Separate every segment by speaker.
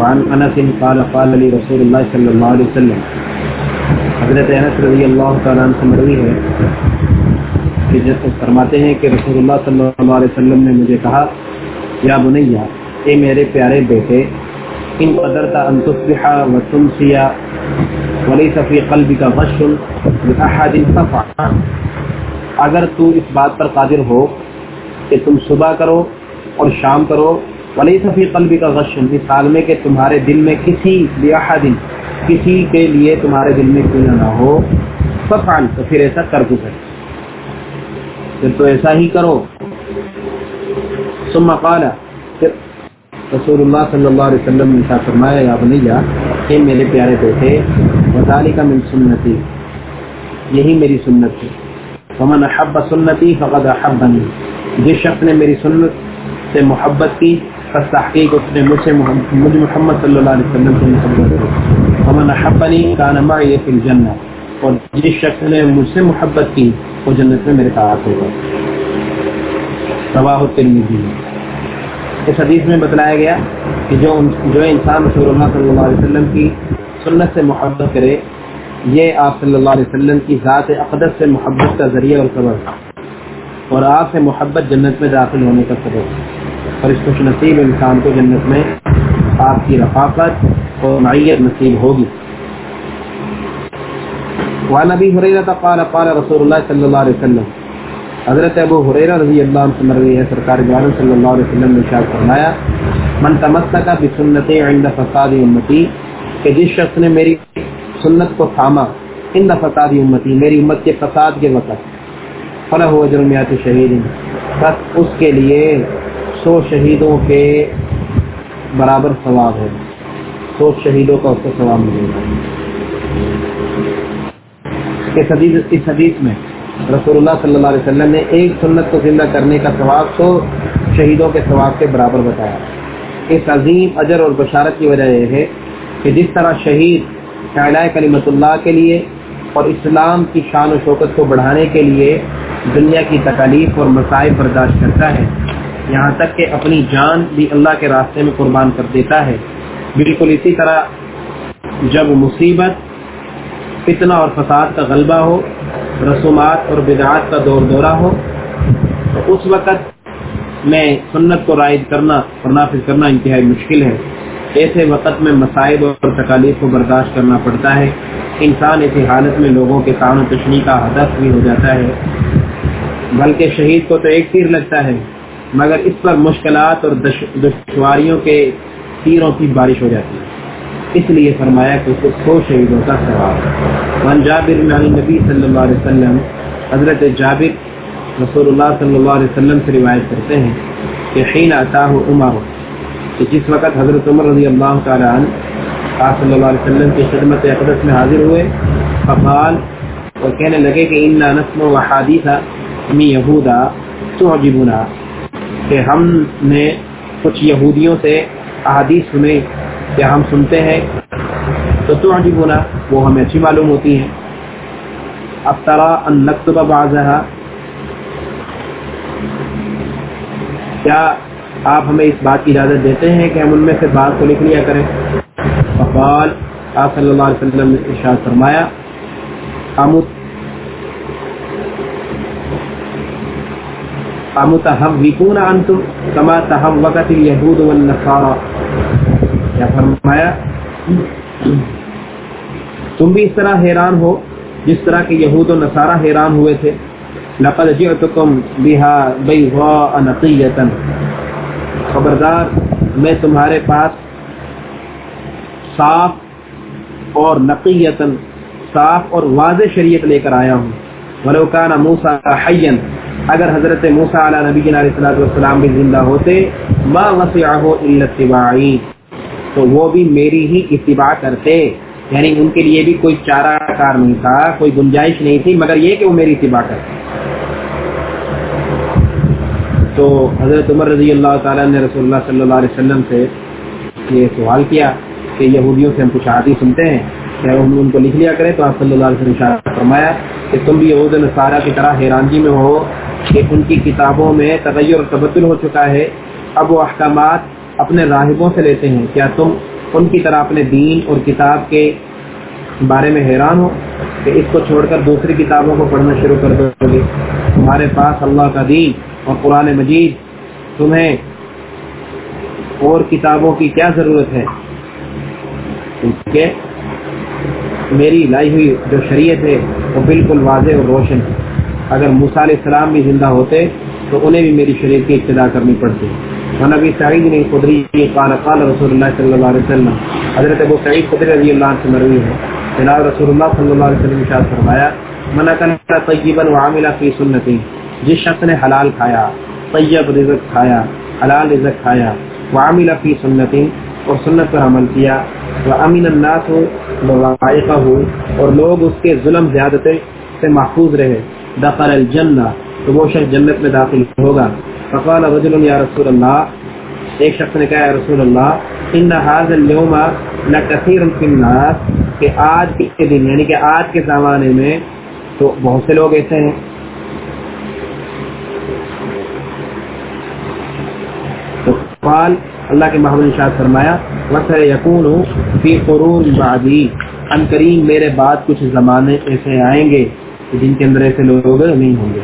Speaker 1: وعن انس قال قال لي رسول الله صلى الله عليه وسلم، حضرت انس رضی اللہ تعالیٰ عنہ سے مروی ہے کہ جب فرماتے ہیں کہ رسول اللہ صلی اللہ علیہ وسلم نے مجھے کہا، یا بنیا، اے میرے پیارے بیٹے، ان قدرت ان تصبح وتمسي وليس في قلبك غش لاحد صفع اگر تو اس بات پر قادر ہو کہ تم صبح کرو اور شام کرو ولی صفی قلبی کا غش، اس حال میں کہ تمہارے دل میں کسی دن کسی کے لیے تمہارے دل میں کیوں نہ ہو ففعل تو پھر ایسا کر گزر۔ پھر تو ایسا ہی کرو۔ ثم قال، پھر رسول اللہ صلی اللہ علیہ وسلم نے فرمایا، یا بنیا کہ میرے پیارے بیٹے وزالی کا من سنتی، یہی میری سنت ہے۔ فمن احب سنتی، فقد احبنی۔ جس شخص نے میری سنت سے محبت کی پس تحقیق اس نے مجھ سے مجھ محمد صلی اللہ علیہ وسلم سے محبت کی فمن احبنی کان معی فی الجنہ اور جس شخص نے مجھ سے محبت کی وہ جنت میں میرے ساتھ ہوگا رواہ اس حدیث میں بتلایا گیا کہ جو جو انسان رسول اللہ صلی اللہ علیہ وسلم کی سنت سے محبت کرے، یہ آپ صلی اللہ علیہ وسلم کی ذات اقدس سے محبت کا ذریعہ اور سبب اور آپ سے محبت جنت میں داخل ہونے کا سبب اور اس خوش نصیب انسان کو جنت میں آپ کی رفاقت اور معیت نصیب ہوگی۔ وعن ابی حریرہ قال قال رسول اللہ صلی اللہ علیہ وسلم۔ حضرت ابو حریرہ رضی اللہ عنہ سے مروی ہے، سرکار دعالم صلی اللہ علیہ وسلم نے اشارت فرمایا، من تمسکا بسنت عند فساد امتی، کہ جس شخص نے میری سنت کو تھاما ان فساد امتی، میری امت کے فساد کے وقت فلاح و جرمیات شہید بس اس کے لیے سو شہیدوں کے برابر ثواب ہے۔ سو شہیدوں کا اس کو ثواب ملے گا۔ اس حدیث اس حدیث میں رسول اللہ صلی اللہ علیہ وسلم نے ایک سنت کو زندہ کرنے کا ثواب سو شہیدوں کے ثواب کے برابر بتایا۔ اس عظیم اجر اور بشارت کی وجہ یہ ہے کہ جس طرح شہید اعلی کلیمت اللہ کے لیے اور اسلام کی شان و شوکت کو بڑھانے کے لیے دنیا کی تکالیف اور مسائل برداشت کرتا ہے یہاں تک کہ اپنی جان بھی اللہ کے راستے میں قربان کر دیتا ہے۔ بالکل اسی طرح جب مصیبت، فتنہ اور فساد کا غلبہ ہو، رسومات اور بدعات کا دور دورہ ہو، تو اس وقت میں سنت کو رائد کرنا اور نافذ کرنا انتہائی مشکل ہے۔ ایسے وقت میں مسائل اور تکالیف کو برداشت کرنا پڑتا ہے۔ انسان ایسی حالت میں لوگوں کے کام و تشنی کا ہدف بھی ہو جاتا ہے۔ بلکہ شہید کو تو ایک تیر لگتا ہے۔ مگر اس پر مشکلات اور دشواریوں کے تیروں کی بارش ہو جاتی ہے۔ اس لیے فرمایا کہ اس کو شہیدوں کا ثواب۔ من جابر علی نبی صلی اللہ علیہ وسلم، حضرت جابر رسول اللہ صلی اللہ علیہ وسلم سے روایت کرتے ہیں کہ حین عطاہ عمر، کہ جس وقت حضرت عمر رضی اللہ تعالی عنہ آپ صلی اللہ علیہ وسلم کی خدمت اقدس میں حاضر ہوئے، فقال اور کہنے لگے کہ ان نسم و حادیث می یہودا تعجبنا۔ کہ ہم نے کچھ یہودیوں سے احادیث سنے کہ ہم سنتے ہیں، تو تو تعجبنا وہ ہمیں اچھی معلوم ہوتی ہیں۔ اب ترا ان نکتب بعضها کیا آپ ہمیں اس بات کی اجازت دیتے ہیں کہ ہم ان میں سے بات کو لکھ لیا کریں؟ فقال، آپ صلی اللہ علیہ وسلم نے ارشاد فرمایا امت امتحوکون انتم کما تحوکت الیہود والنصارى۔ کیا فرمایا؟ تم بھی اس طرح حیران ہو، جس طرح کہ یہود و نصارہ حیران ہوئے تھے۔ لقد جئتکم بها بیضاء نقیتا خبردار، میں تمہارے پاس صاف اور نقیتن صاف اور واضح شریعت لے کر آیا ہوں۔ ولو کان موسیٰ حیاً اگر حضرت موسیٰ علیہ نبی علیہ السلام بھی زندہ ہوتے، ما وسعہ الا تو وہ بھی میری ہی اتباع کرتے۔ یعنی ان کے لیے بھی کوئی چارہ کار نہیں تھا، کوئی گنجائش نہیں تھی، مگر یہ کہ وہ میری اتباع کرتے۔ تو حضرت عمر رضی اللہ تعالیٰ نے رسول اللہ صلی اللہ علیہ وسلم سے یہ سوال کیا کہ یہودیوں سے ہم کچھ عادی سنتے ہیں؟ کہ ہم ان کو لکھ لیا کریں تو آپ صلی اللہ علیہ وسلم فرمایا کہ تم بھی یہود نصارہ کی طرح حیرانگی میں ہو کہ ان کی کتابوں میں تغیر اور تبدل ہو چکا ہے، اب وہ احکامات اپنے راہبوں سے لیتے ہیں۔ کیا تم ان کی طرح اپنے دین اور کتاب کے بارے میں حیران ہو کہ اس کو چھوڑ کر دوسری کتابوں کو پڑھنا شروع کر دو گے؟ تمہارے پاس اللہ کا دین اور قرآن مجید، تمہیں اور کتابوں کی کیا ضرورت ہے؟ میری لائی ہوئی جو شریعت ہے وہ بالکل واضح اور روشن ہے۔ اگر موسیٰ علیہ السلام بھی زندہ ہوتے تو انہیں بھی میری شریعت کی ابتدا کرنی پڑتی۔ نبی سعید نے قدری قال قال رسول اللہ صلی اللہ علیہ وسلم۔ حضرت ابو سعید قدر رضی اللہ عنہ سے مروی ہے۔ جناب رسول اللہ صلی اللہ علیہ وسلم اشارت فرمایا منع کرنا طیبا وعامل فی سنتی۔ جس شخص نے حلال کھایا، طیب رزق کھایا، حلال رزق کھایا وعامل فی سنتی اور سنت پر عمل کیا وہ امین الناس ہو ہو اور لوگ اس کے ظلم زیادتے سے محفوظ رہے۔ دخل الجنہ، تو وہ شخص جنت میں داخل ہوگا۔ فقال رجل یا رسول اللہ، ایک شخص نے کہا، یا رسول اللہ، ان هذا اليوم لكثير في الناس، کہ آج کے دن یعنی کہ آج کے زمانے میں تو بہت سے لوگ ایسے ہیں۔ تو قال، اللہ کے محمد شاہ فرمایا وسر یقون فی قرون بعدی ان کریم میرے بعد کچھ زمانے ایسے آئیں گے۔ جن کے اندر ایسے لوگ نہیں ہوں گے۔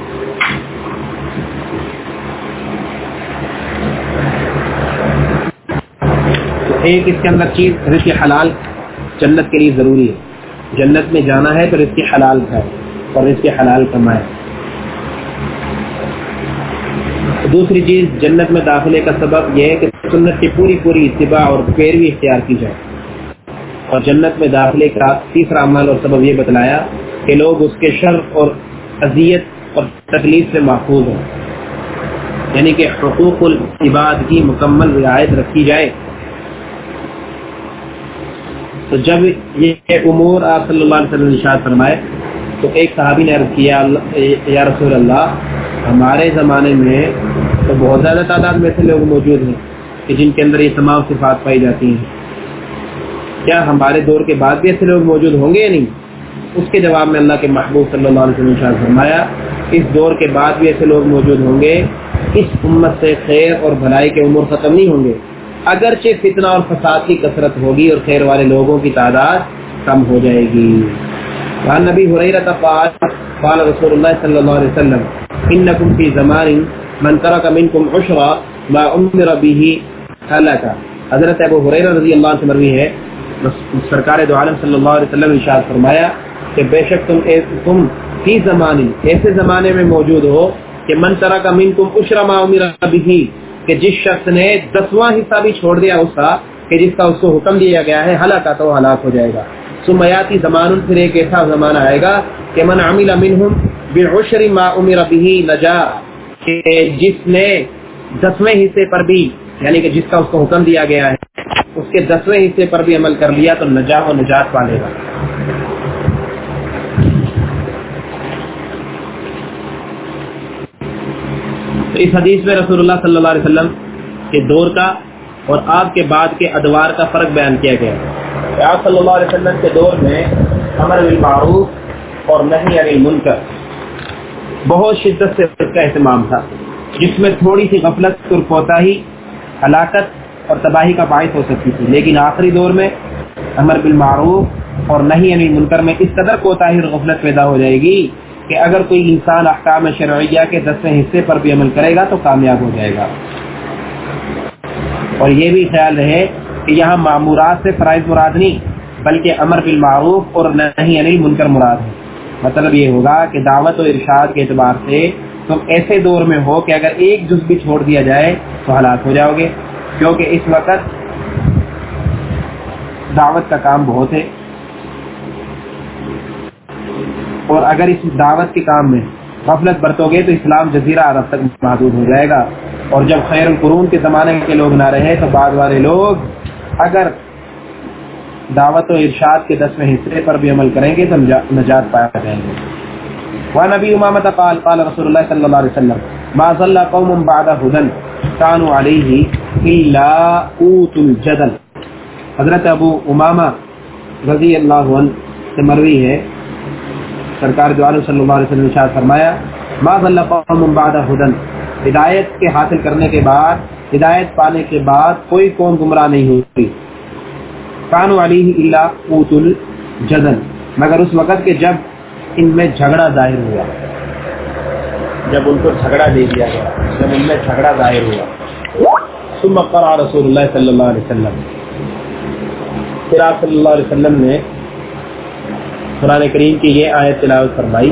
Speaker 1: تو ایک اس کے اندر چیز رزق حلال جنت کے لیے ضروری ہے۔ جنت میں جانا ہے تو رزق حلال کھائے اور رزق حلال کمائے دوسری چیز جنت میں داخلے کا سبب یہ ہے کہ سنت کی پوری پوری اتباع اور پیروی اختیار کی جائے۔ اور جنت میں داخلے کا تیسرا عمل اور سبب یہ بتلایا کہ لوگ اس کے شر اور اذیت اور تکلیف سے محفوظ ہوں۔ یعنی کہ حقوق العباد کی مکمل رعایت رکھی جائے۔ تو جب یہ امور آپ صلی اللہ علیہ وسلم نشاد فرمائے، تو ایک صحابی نے عرض کیا یا رسول اللہ، ہمارے زمانے میں تو بہت زیادہ تعداد میں ایسے لوگ موجود ہیں کہ جن کے اندر یہ تمام صفات پائی جاتی ہیں۔ کیا ہمارے دور کے بعد بھی ایسے لوگ موجود ہوں گے یا نہیں؟ اس کے جواب میں اللہ کے محبوب صلی اللہ علیہ وسلم فرمایا، اس دور کے بعد بھی ایسے لوگ موجود ہوں گے، اس امت سے خیر اور بھلائی کے عمر ختم نہیں ہوں گے۔ اگرچہ فتنہ اور فساد کی کثرت ہوگی اور خیر والے لوگوں کی تعداد کم ہو جائے گی۔ نبی حریرہ قال رسول اللہ صلی اللہ علیہ وسلم، انکم فی زمان من ترک منکم عشرا ما امر به حلکا حضرت ابو حریرہ رضی اللہ عنہ سے مروی ہے سرکار دو عالم صلی اللہ علیہ وسلم ارشاد فرمایا کہ بے شک تم تم فی زمانی، ایسے زمانے میں موجود ہو کہ من ترک منکم عشرا ما امر به، کہ جس شخص نے دسواں حصہ بھی چھوڑ دیا اس کا، کہ جس کا اس کو حکم دیا گیا ہے ہلاکا تو ہلاک ہو جائے گا۔ سمیاتی زمان پھر ایک ایسا زمانہ آئے گا کہ من عمل منہم بعشر ما امر به نجا، کہ جس نے دسویں حصے پر بھی یعنی کہ جس کا اس کو حکم دیا گیا ہے اس کے دسویں حصے پر بھی عمل کر لیا تو نجا و نجات پالے گا۔ تو اس حدیث میں رسول اللہ صلی اللہ علیہ وسلم کے دور کا اور آپ کے بعد کے ادوار کا فرق بیان کیا گیا۔ ہے آپ صلی اللہ علیہ وسلم کے دور میں امر بالمعروف اور نہیں علی منکر بہت شدت سے اس کا اہتمام تھا۔ جس میں تھوڑی سی غفلت اور کوتاہی ہلاکت اور تباہی کا باعث ہو سکتی تھی۔ لیکن آخری دور میں امر بالمعروف اور نہیں علی منکر میں اس قدر کوتاہی اور غفلت پیدا ہو جائے گی کہ اگر کوئی انسان احکام شرعیہ کے دسویں حصے پر بھی عمل کرے گا تو کامیاب ہو جائے گا۔ اور یہ بھی خیال رہے کہ یہاں معمورات سے فرائض مراد نہیں، بلکہ امر بالمعروف اور نہیں انل منکر مراد ہے مطلب یہ ہوگا کہ دعوت و ارشاد کے اعتبار سے تم ایسے دور میں ہو کہ اگر ایک جز بھی چھوڑ دیا جائے تو ہلاک ہو جاؤ گے۔ کیونکہ اس وقت دعوت کا کام بہت ہے۔ اور اگر اس دعوت کے کام میں غفلت برتو گے تو اسلام جزیرہ عرب تک محدود ہو جائے گا۔ اور جب خیر القرون کے زمانے کے لوگ نہ رہے تو بعد والے لوگ اگر دعوت و ارشاد کے دسویں حصے پر بھی عمل کریں گے تو نجات پایا جائیں گے۔ نبی امامت قال قال رسول اللہ صلی اللہ علیہ وسلم ما ظل قوم بعد هدن كانوا عليه الا اوت الجدل. حضرت ابو امامہ رضی اللہ عنہ سے مروی ہے. سرکار جو علیہ صلی اللہ علیہ وسلم شاہ فرمایا، ما ظل قوم بعد هدن ہدایت کے حاصل کرنے کے بعد، ہدایت پانے کے بعد کوئی قوم گمراہ نہیں ہوتی کان والی اللہ اوت الجدل. مگر اس وقت کے جب ان میں جھگڑا ظاہر ہوا۔ جب ان کو جھگڑا دے دیا گیا، جب ان میں جھگڑا ظاہر ہوا۔ ثم قرأ رسول اللہ صلی اللہ علیہ وسلم. پھر آپ صلی اللہ علیہ وسلم نے قرآن کریم کی یہ آیت تلاوت فرمائی،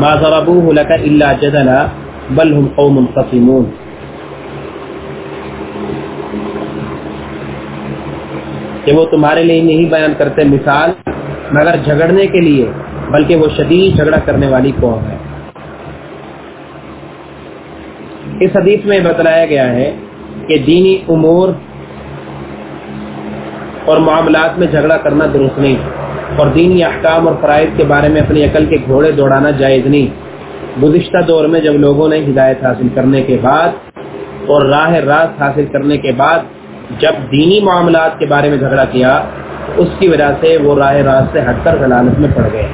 Speaker 1: ما ضربوه لك الا جدلا، بل هم قوم خصمون کہ وہ تمہارے لیے نہیں بیان کرتے مثال، مگر جھگڑنے کے لیے، بلکہ وہ شدید جھگڑا کرنے والی قوم ہے۔ اس حدیث میں بتلایا گیا ہے کہ دینی امور اور معاملات میں جھگڑا کرنا درست نہیں اور دینی احکام اور فرائض کے بارے میں اپنی عقل کے گھوڑے دوڑانا جائز نہیں۔ گزشتہ دور میں جب لوگوں نے ہدایت حاصل کرنے کے بعد اور راہ راست حاصل کرنے کے بعد جب دینی معاملات کے بارے میں جھگڑا کیا، اس کی وجہ سے وہ راہ راست سے ہٹ کر غلالت میں پڑ گئے۔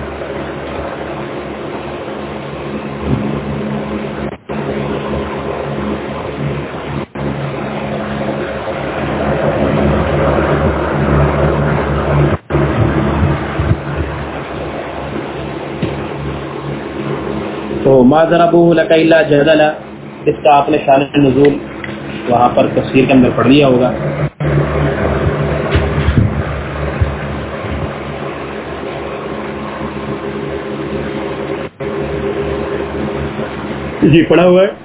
Speaker 1: تو ماضر ابو اس کا آپ نے شان نزول وہاں پر تصویر کے اندر پڑھ لیا ہوگا۔ جی پڑھا ہوا ہے۔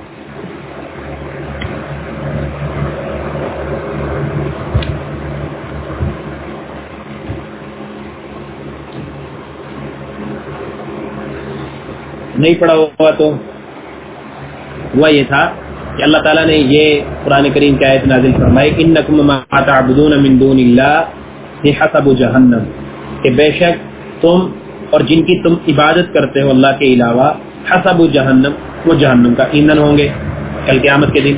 Speaker 1: نہیں پڑھا ہوا تو ہوا یہ تھا کہ اللہ تعالیٰ نے یہ قرآن کریم کی آیت نازل فرمائی، انکم تعبدون من دون اللہ حسب جہنم. کہ بے شک تم اور جن کی تم عبادت کرتے ہو اللہ کے علاوہ حسب جہنم، وہ جہنم کا ایندھن ہوں گے کل قیامت کے دن۔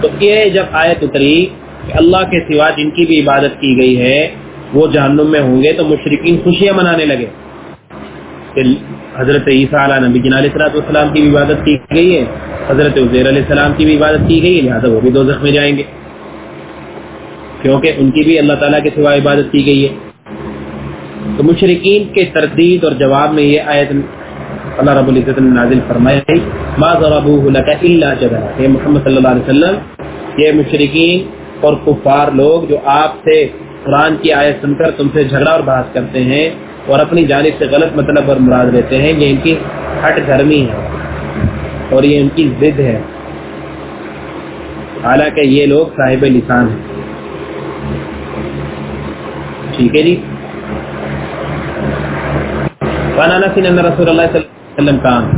Speaker 1: تو یہ جب آیت اتری کہ اللہ کے سوا جن کی بھی عبادت کی گئی ہے، وہ جہنم میں ہوں گے تو مشرقین خوشیاں منانے لگے۔ کہ حضرت عیسیٰ علیہ نبی جن علیہ السلام کی بھی عبادت کی گئی ہے، حضرت عزیر علیہ السلام کی بھی عبادت کی گئی لہٰذا وہ بھی دو میں جائیں گے۔ کیونکہ ان کی بھی اللہ تعالیٰ کے سوا عبادت کی گئی ہے۔ تو مشرقین کے تردید اور جواب میں یہ آیت اللہ رب العزت نے نازل فرمایا ما ضربوه لك الا جدلا محمد صلی اللہ علیہ وسلم، یہ مشرقین اور کفار لوگ جو آپ سے قرآن کی آیت سن کر تم سے جھگڑا اور بحث کرتے ہیں اور اپنی جانب سے غلط مطلب اور مراد لیتے ہیں، یہ ان کی ہٹ گرمی ہے اور یہ ان کی ضد ہے۔ حالانکہ یہ لوگ صاحب لسان ہیں۔ ٹھیک ہے جی۔ رسول اللہ صلی اللہ علیہ وسلم کا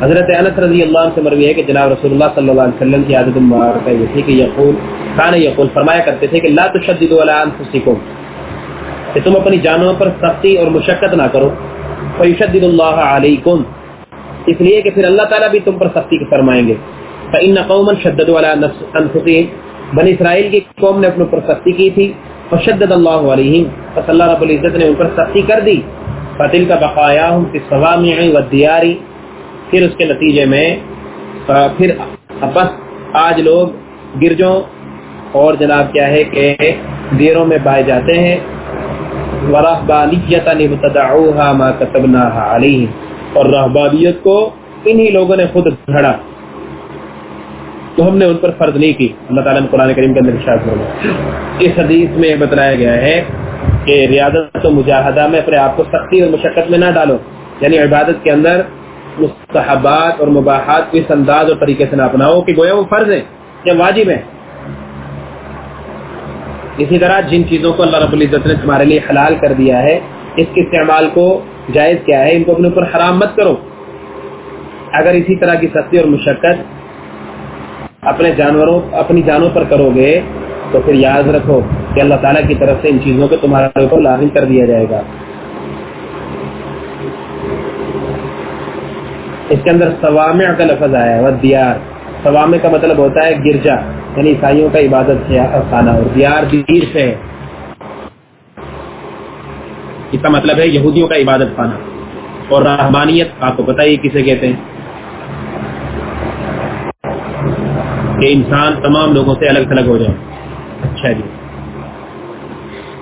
Speaker 1: حضرت انس رضی اللہ عنہ سے مروی ہے کہ جناب رسول اللہ صلی اللہ علیہ وسلم کی عادت مبارکہ یہ تھی کہ یقول، کان یقول، فرمایا کرتے تھے کہ لا تشددوا علی انفسکم۔ کہ تم اپنی جانوں پر سختی اور مشقت نہ کرو، فیشدد اللہ علیکم۔ اس لیے کہ پھر اللہ تعالیٰ بھی تم پر سختی فرمائیں گے۔ فَإِنَّ قَوْمًا شَدَّدُوا عَلَىٰ أَنفُسِهِمْ۔ بنی اسرائیل کی قوم نے اپنے پر سختی کی تھی اور فشدد اللہ علیہم پس اللہ رب العزت نے ان پر سختی کر دی۔ فَتِلْكَ بَقَایَاهُمْ فِي الصَّوَامِعِ وَالدِّيَارِ۔ پھر اس کے نتیجے میں، پھر بس آج لوگ گرجوں اور جناب کیا ہے کہ دیروں میں پائے جاتے ہیں۔ وَرَحْبَانِيَّةً ابْتَدَعُوهَا مَا كَتَبْنَاهَا اور رہبانیت کو انہی لوگوں نے خود گھڑا۔ تو ہم نے ان پر فرض نہیں کی۔ اللہ تعالیٰ نے قرآن کریم کے اندر ارشاد فرمایا۔ اس حدیث میں بتلایا گیا ہے کہ ریاضت و مجاہدہ میں اپنے آپ کو سختی اور مشقت میں نہ ڈالو۔ یعنی عبادت کے اندر مستحبات اور مباحات کو اس انداز اور طریقے سے نہ اپناؤ کہ گویا وہ فرض ہے یا واجب ہے اسی طرح جن چیزوں کو اللہ رب العزت نے تمہارے لیے حلال کر دیا ہے، اس کے استعمال کو جائز کیا ہے، ان کو اپنے اوپر حرام مت کرو۔ اگر اسی طرح کی سختی اور مشقت اپنے جانوروں، اپنی جانوں پر کرو گے، تو پھر یاد رکھو کہ اللہ تعالیٰ کی طرف سے ان چیزوں کو تمہارے اوپر لازم کر دیا جائے گا۔ اس کے اندر سوامع کا لفظ آیا ہے دیار سوامع کا مطلب ہوتا ہے گرجا یعنی عیسائیوں کا عبادت خانہ اور دیار دیر سے۔ ہے اس کا مطلب ہے یہودیوں کا عبادت خانہ اور رحمانیت، آپ کو پتہ ہی کسے کہتے ہیں۔ کہ انسان تمام لوگوں سے الگ تھلگ ہو جائے۔ اچھا جی۔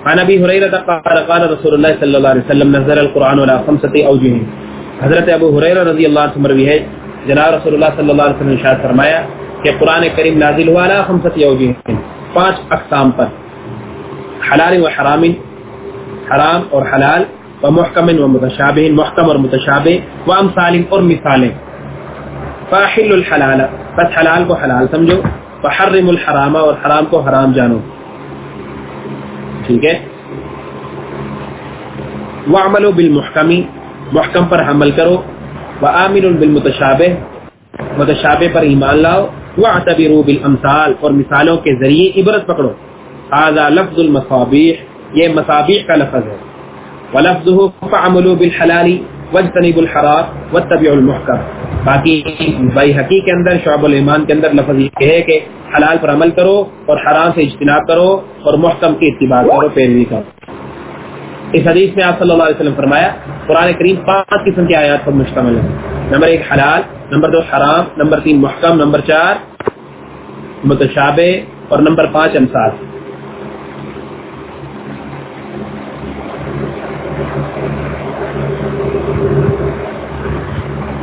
Speaker 1: عن ابي هريره قال قال رسول الله صلى الله عليه وسلم، نزل القران على خمسه اوجه حضرت ابو هريره رضی اللہ عنہ مروی ہے۔ جناب رسول اللہ صلی اللہ علیہ وسلم نے ارشاد فرمایا کہ قران کریم نازل ہوا على خمسه اوجه پانچ اقسام پر۔ حلال و حرام حرام اور حلال، و محکم و متشابہ، محکم اور متشابہ، و امثال اور مثالیں فاحل الحلال، بس حلال کو حلال سمجھو فحرم الحرام اور حرام کو حرام جانو۔ ٹھیک ہے؟ وعملوا بالمحکم، محکم پر عمل کرو۔ وآمنوا بالمتشابہ متشابہ پر ایمان لاؤ، واعتبروا بالامثال، اور مثالوں کے ذریعے عبرت پکڑو۔ هذا لفظ المصابيح، یہ مصابیح کا لفظ ہے۔ ولفظه فعملوا بالحلال واجتنبوا الحرام واتبعوا المحکم باقی بائی حقی کے اندر، شعب الایمان کے اندر لفظ یہ ہے کہ حلال پر عمل کرو اور حرام سے اجتناب کرو اور محکم کی اتباع کرو، پیروی کرو۔ اس حدیث میں آپ صلی اللہ علیہ وسلم فرمایا، قرآن کریم پانچ قسم کی آیات پر مشتمل ہے۔ نمبر ایک حلال، نمبر دو حرام، نمبر تین محکم، نمبر چار متشابہ، اور نمبر پانچ امسال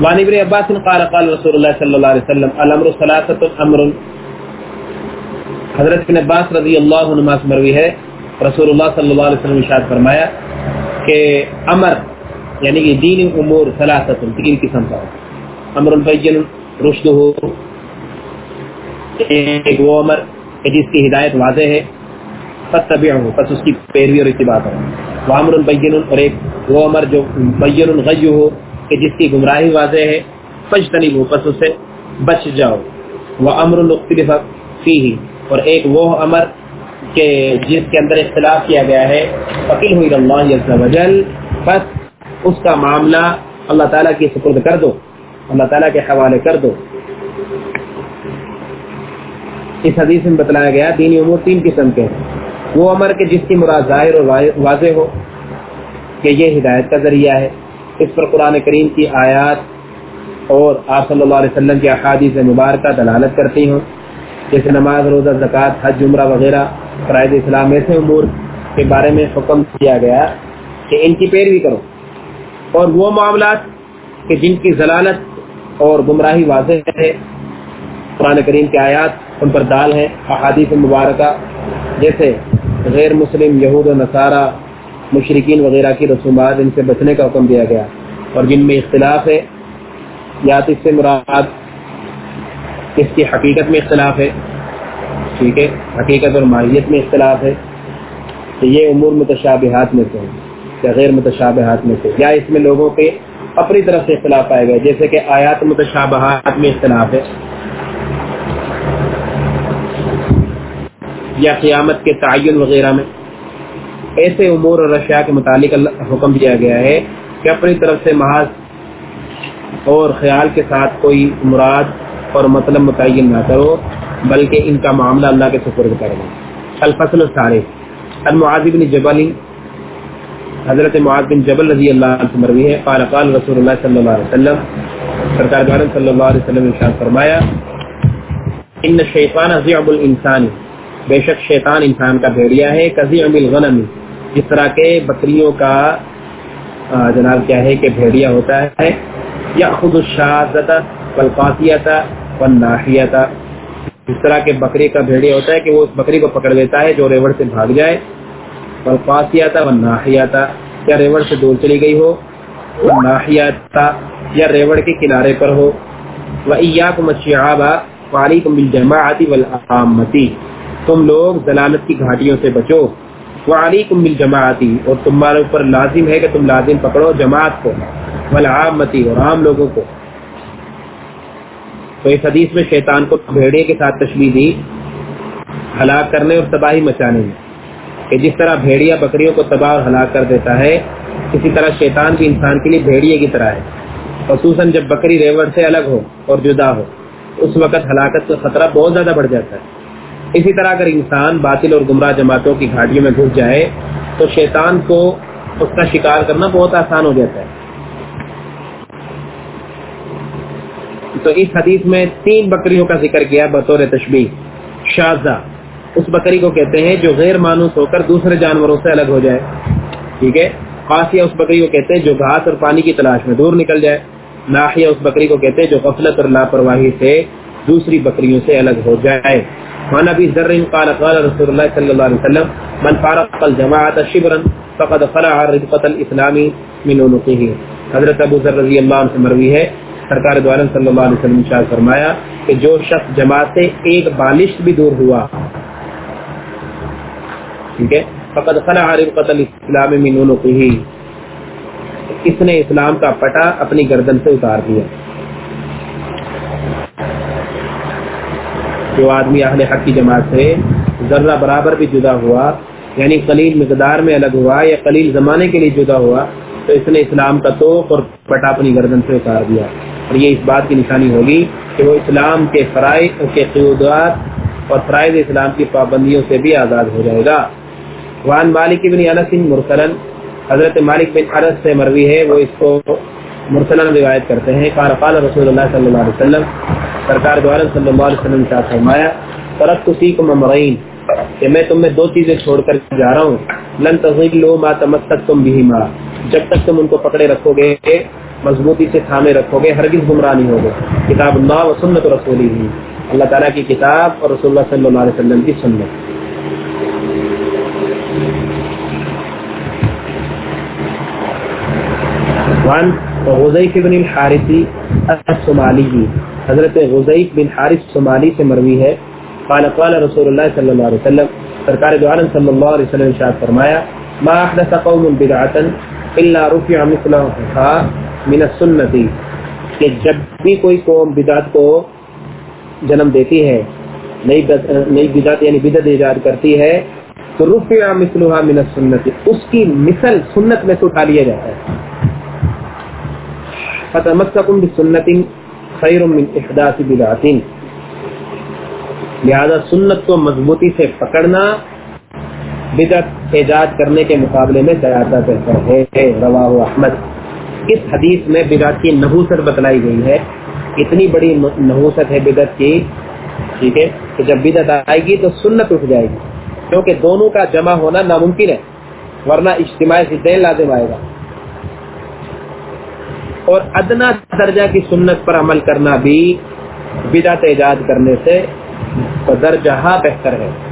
Speaker 1: وان ابن عباس قال قال رسول الله صلى الله عليه وسلم، الامر ثلاثه امر۔ حضرت ابن عباس رضی اللہ عنہ سے مروی ہے رسول اللہ صلی اللہ علیہ وسلم ارشاد فرمایا کہ امر یعنی کہ دین امور ثلاثه تین قسم کا امر بین رشد ہو۔ ایک وہ امر کہ جس کی ہدایت واضح ہے۔ فتبعه پس اس کی پیروی اور اتباع کرو۔ وہ امر بین اور ایک وہ امر جو بین غی ہو، کہ جس کی گمراہی واضح ہے۔ پجتنی وہ پس اسے بچ جاؤ۔ وہ امر مختلف فی ہی اور ایک وہ امر کہ جس کے اندر اختلاف کیا گیا ہے فقیل ہوئی اللہ عز و جل بس اس کا معاملہ اللہ تعالیٰ کی سپرد کر دو، اللہ تعالیٰ کے حوالے کر دو۔ اس حدیث میں بتلایا گیا دینی امور تین قسم کے وہ امر کہ جس کی مراد ظاہر اور واضح ہو، کہ یہ ہدایت کا ذریعہ ہے۔ اس پر قرآن کریم کی آیات اور آپ صلی اللہ علیہ وسلم کی احادیث مبارکہ دلالت کرتی ہوں۔ جیسے نماز، روزہ، زکوٰۃ، حج جمرہ وغیرہ فرائض اسلام ایسے امور کے بارے میں حکم کیا گیا کہ ان کی پیروی کرو۔ اور وہ معاملات کہ جن کی ضلالت اور گمراہی واضح ہے، قرآن کریم کی آیات ان پر دال ہے احادیث مبارکہ، جیسے غیر مسلم، یہود و نصارہ مشرقین وغیرہ کی رسومات، ان سے بچنے کا حکم دیا گیا۔ اور جن میں اختلاف ہے، یا تو اس سے مراد اس کی حقیقت میں اختلاف ہے، ٹھیک ہے، حقیقت اور ماہیت میں اختلاف ہے تو یہ امور متشابہات میں سے ہیں یا غیر متشابہات میں سے، یا اس میں لوگوں کے اپنی طرف سے اختلاف پائے گئے جیسے کہ آیات متشابہات میں اختلاف ہے۔ یا قیامت کے تعین وغیرہ میں۔ ایسے امور اور اشیاء کے متعلق حکم دیا گیا ہے کہ اپنی طرف سے محاذ اور خیال کے ساتھ کوئی مراد اور مطلب متعین نہ کرو، بلکہ ان کا معاملہ اللہ کے سپرد کر دو الفصل سارے المعاذ بن جبل، حضرت معاذ بن جبل رضی اللہ عنہ مروی ہے۔ قال قال رسول اللہ صلی اللہ علیہ وسلم۔ سرکار دارم صلی اللہ علیہ وسلم ارشاد فرمایا، ان شیطان ضعب الانسان۔ بے شک شیطان انسان کا بھیڑیا ہے کزی عمل غنم جس طرح کے بکریوں کا جناب کیا ہے کہ بھیڑیا ہوتا ہے۔ یا خود جس طرح کے بکری کا بھیڑیا ہوتا ہے کہ وہ اس بکری کو پکڑ لیتا ہے جو ریوڑ سے بھاگ جائے۔ والقاسیتا والناحیتا یا ریوڑ سے دور چلی گئی ہو۔ والناحیتا یا ریوڑ کے کنارے پر ہو۔ وَإِيَّاكُمَ الشِّعَابَ وَعَلِيكُمْ بِالْجَمَاعَةِ وَالْأَقَامَّةِ تم لوگ ضلالت کی گھاٹیوں سے بچو۔ وعلیکم بالجماعتی اور تمہارے اوپر لازم ہے کہ تم لازم پکڑو جماعت کو۔ والعامتی اور عام لوگوں کو۔ تو اس حدیث میں شیطان کو بھیڑے کے ساتھ تشبیح دی، ہلاک کرنے اور تباہی مچانے میں، کہ جس طرح بھیڑیا بکریوں کو تباہ اور ہلاک کر دیتا ہے، اسی طرح شیطان بھی انسان کے لیے بھیڑیے کی طرح ہے۔ خصوصاً جب بکری ریوڑ سے الگ ہو اور جدا ہو، اس وقت ہلاکت کا خطرہ بہت زیادہ بڑھ جاتا ہے۔ اسی طرح اگر انسان باطل اور گمراہ جماعتوں کی گھاٹیوں میں گھس جائے، تو شیطان کو اس کا شکار کرنا بہت آسان ہو جاتا ہے۔ تو اس حدیث میں تین بکریوں کا ذکر کیا بطور تشبیح شازہ اس بکری کو کہتے ہیں جو غیر مانوس ہو کر دوسرے جانوروں سے الگ ہو جائے۔ ٹھیک ہے؟ خاصیہ اس بکری کو کہتے ہیں جو گھاس اور پانی کی تلاش میں دور نکل جائے۔ ناحیہ اس بکری کو کہتے ہیں جو غفلت اور لاپرواہی سے دوسری بکریوں سے الگ ہو جائے۔ وعن ابي ذر قال قال رسول الله صلى الله عليه وسلم، من فارق الجماعه شبرا فقد خلع رفقه الاسلام من عنقه. حضرت ابو ذر رضی اللہ عنہ سے مروی ہے۔ سرکار دو عالم صلی اللہ علیہ وسلم نے فرمایا کہ جو شخص جماعت سے ایک بالش بھی دور ہوا، ٹھیک ہے، فقد خلع رفقه الاسلام من عنقه۔ اس نے اسلام کا پٹا اپنی گردن سے اتار دیا۔ جو آدمی اہل حق کی جماعت سے ذرہ برابر بھی جدا ہوا یعنی قلیل مقدار میں الگ ہوا یا قلیل زمانے کے لیے جدا ہوا، تو اس نے اسلام کا توق اور پٹا اپنی گردن سے اتار دیا۔ اور یہ اس بات کی نشانی ہوگی کہ وہ اسلام کے فرائض کے قیودات اور فرائض اسلام کی پابندیوں سے بھی آزاد ہو جائے گا۔ وان مالک بن انس مرسلن، حضرت مالک بن انس سے مروی ہے، وہ اس کو مرسلن روایت کرتے ہیں۔ قال قال رسول اللہ صلی اللہ علیہ وسلم، سرکار دوارا صلی اللہ علیہ وسلم کا فرمایا فرق تو امرین، کہ میں تم میں دو چیزیں چھوڑ کر جا رہا ہوں۔ لن تغلو ما تمسک تم بھی جب تک تم ان کو پکڑے رکھو گے مضبوطی سے تھامے رکھو گے، ہرگز گمراہ نہیں ہوگے۔ کتاب اللہ و سنت رسولی ہی۔ اللہ تعالیٰ کی کتاب اور رسول اللہ صلی اللہ علیہ وسلم کی سنت۔ وان غزیف بن الحارثی الصومالی حضرت غزیف بن حارث صومالی سے مروی ہے۔ قال قال رسول اللہ صلی اللہ علیہ وسلم۔ سرکار دو عالم صلی اللہ علیہ وسلم شاہد فرمایا، ما احدث قوم بدعتا الا رفع مثلها من السنتی کہ جب بھی کوئی قوم بدعت کو جنم دیتی ہے، نئی بدعت یعنی بدعت ایجاد کرتی ہے، تو رفع مثلها من السنتی اس کی مثل سنت میں سے اٹھا لیا جاتا ہے۔ فتمسکم بسنت خیر من احداث بدعتین۔ لہذا سنت کو مضبوطی سے پکڑنا بدعت ایجاد کرنے کے مقابلے میں زیادہ بہتر ہے۔ رواہ احمد، اس حدیث میں بدعت کی نحوست بتلائی گئی ہے۔ اتنی بڑی نحوست ہے بدعت کی، ٹھیک ہے، کہ جب بدعت آئے گی تو سنت اٹھ جائے گی۔ کیونکہ دونوں کا جمع ہونا ناممکن ہے، ورنہ اجتماعی سدین لازم آئے گا۔ اور ادنا درجہ کی سنت پر عمل کرنا بھی بدعت ایجاد کرنے سے درجہ بہتر ہے۔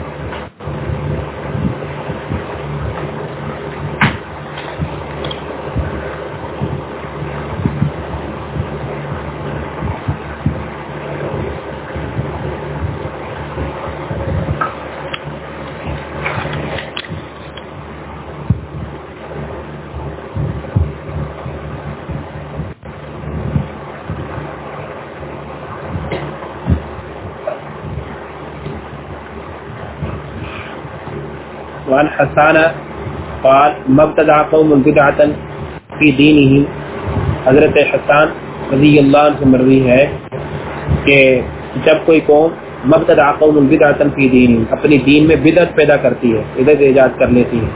Speaker 1: وعن حسان قال مبتدع قوم بدعتا فی دینہم حضرت حسان رضی اللہ عنہ سے مروی ہے کہ جب کوئی قوم مبتدع قوم بدعتا فی دینہم اپنی دین میں بدعت پیدا کرتی ہے، بدعت ایجاد کر لیتی ہے،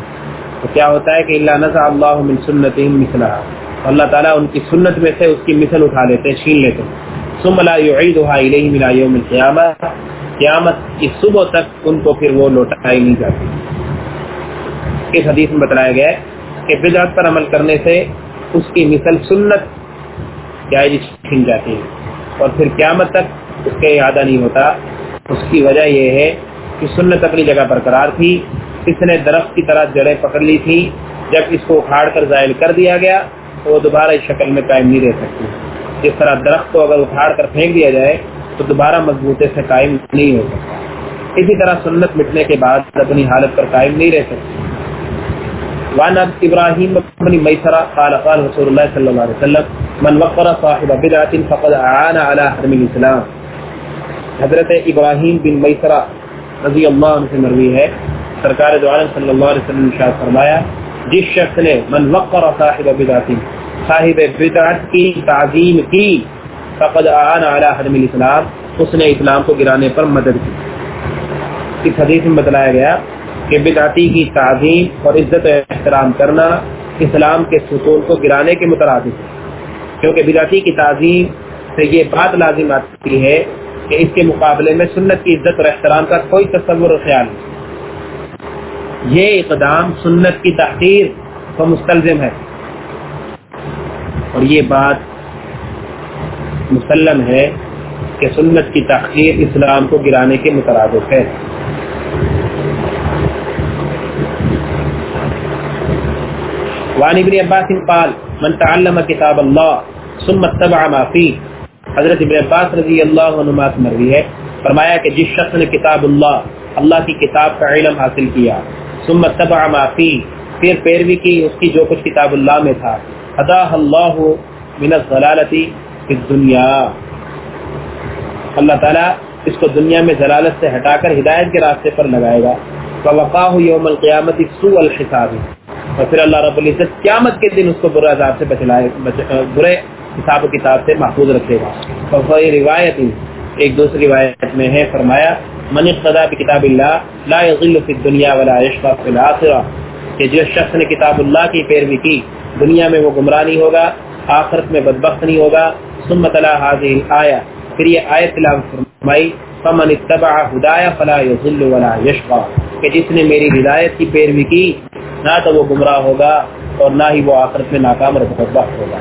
Speaker 1: تو کیا ہوتا ہے کہ اللہ نزع اللہ من سنتہم مثلها۔ اللہ تعالیٰ ان کی سنت میں سے اس کی مثل اٹھا لیتے ہیں چھین لیتے۔ ہیں ثم لا يعيدها الیہ من یوم القیامہ قیامت کی صبح تک ان کو پھر وہ لوٹائی نہیں جاتی۔ اس حدیث میں بتلایا گیا ہے کہ بدعت پر عمل کرنے سے اس کی مثل سنت جائز چھن جاتی ہے اور پھر قیامت تک اس کا ارادہ نہیں ہوتا۔ اس کی وجہ یہ ہے کہ سنت اپنی جگہ برقرار تھی، اس نے درخت کی طرح جڑیں پکڑ لی تھی جب اس کو اکھاڑ کر زائل کر دیا گیا تو وہ دوبارہ اس شکل میں قائم نہیں رہ سکتی۔ جس طرح درخت کو اگر اکھاڑ کر پھینک دیا جائے تو دوبارہ مضبوطے سے قائم نہیں ہو سکتا۔ اسی طرح سنت مٹنے کے بعد اپنی حالت پر قائم نہیں رہ سکتی۔ وعن ابراهيم بن ميسرة قال قال رسول الله صلى الله عليه وسلم، من وقر صاحب بدعة فقد اعان على حرم الاسلام. حضرت ابراہیم بن میسرہ رضی اللہ عنہ سے مروی ہے۔ سرکار دو عالم صلی اللہ علیہ وسلم نے شاہد فرمایا، جس شخص نے من وقر صاحب بدعت صاحب بدعت کی تعظیم کی، فقد اعان على حرم الاسلام، اس نے اسلام کو گرانے پر مدد کی. اس حدیث میں بتلایا گیا کہ بدعتی کی تعظیم اور عزت و احترام کرنا اسلام کے ستون کو گرانے کے مترادف ہے۔ کیونکہ بدعتی کی تعظیم سے یہ بات لازم آتی ہے کہ اس کے مقابلے میں سنت کی عزت اور احترام کا کوئی تصور و خیال نہیں۔ یہ اقدام سنت کی تحقیر کو مستلزم ہے۔ اور یہ بات مسلم ہے کہ سنت کی تحقیر اسلام کو گرانے کے مترادف ہے۔ وعن ابن عباس قال، من تعلم کتاب اللہ ثم اتبع ما فيه. حضرت ابن عباس رضی اللہ عنہ مروی ہے، فرمایا کہ جس شخص نے کتاب اللہ اللہ کی کتاب کا علم حاصل کیا، ثم اتبع ما فيه، پھر پیروی کی اس کی جو کچھ کتاب اللہ میں تھا ہدا اللہ من الضلالۃ فی الدنیا۔ اللہ تعالی اس کو دنیا میں ضلالت سے ہٹا کر ہدایت کے راستے پر لگائے گا۔ فوقاه يوم القیامت سوء الحساب. اور پھر اللہ رب العزت قیامت کے دن اس کو برے عذاب سے بچلائے برے حساب و کتاب سے محفوظ رکھے گا. اور روایت، ایک دوسری روایت میں ہے، فرمایا، من اقتدا بکتاب اللہ، لا یغل فی الدنیا ولا یشقى فی الاخرہ. کہ جس شخص نے کتاب اللہ کی پیروی کی، دنیا میں وہ گمراہ نہیں ہوگا، آخرت میں بدبخت نہیں ہوگا. ثم تلا هذه الايه پھر یہ آیت تلاوت فرمائی فمن اتبع هدايا فلا يضل ولا يشقى کہ جس نے میری ہدایت کی پیروی کی، نہ تو وہ گمراہ ہوگا اور نہ ہی وہ آخرت میں ناکام اور بدبخت ہوگا۔